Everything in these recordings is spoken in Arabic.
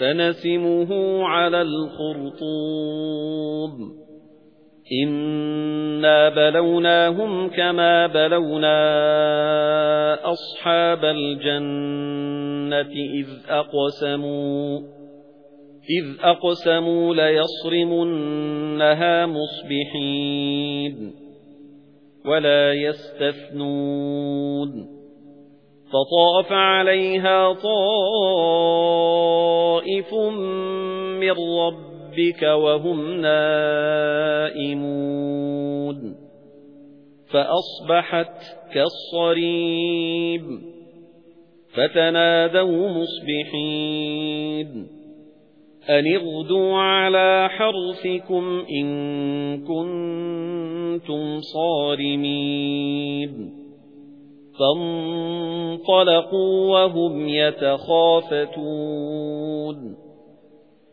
سنسمه على الخرطوم. إنا بلوناهم كما بلونا أصحاب الجنة إذ أقسموا إذ أقسموا ليصرمنها مصبحين ولا يستثنون. فطاف عليها طائف من ربك وهم نائمون. فأصبحت كالصريب فتنادوا مصبحين. أن اغدوا على حرثكم إن كنتم صارمين. فانطلقوا وهم يتخافتون.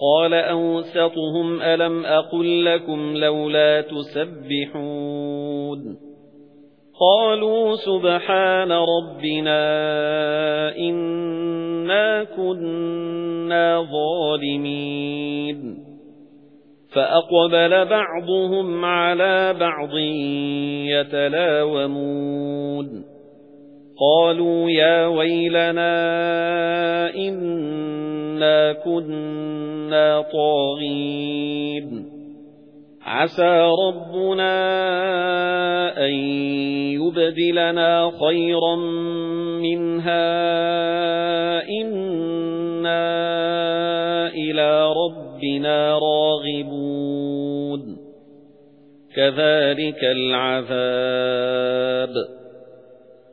قال أوسطهم ألم أقل لكم لولا تسبحون قالوا سبحان ربنا إنا كنا ظالمين فأقبل بعضهم على بعض يتلاومون قالوا يا ويلنا إنا كنا طاغين عسى ربنا أن يبدلنا خيرا منها إنا إلى ربنا راغبون كذلك العذاب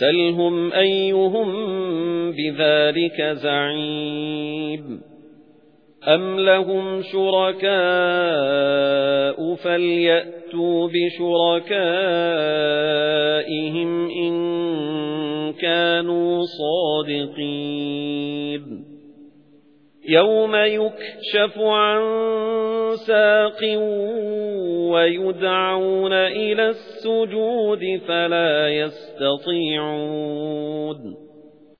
سَلْهُمْ أَيُّهُمْ بِذَلِكَ زَعِيمٌ أَمْ لَهُمْ شُرَكَاءُ فَلْيَأْتُوا بِشُرَكَائِهِمْ إِن كَانُوا صَادِقِينَ يَوْمَ يُكْشَفُ عَن سَاقٍ وَيُدْعَوْنَ إِلَى السُّجُودِ فَلَا يَسْتَطِيعُونَ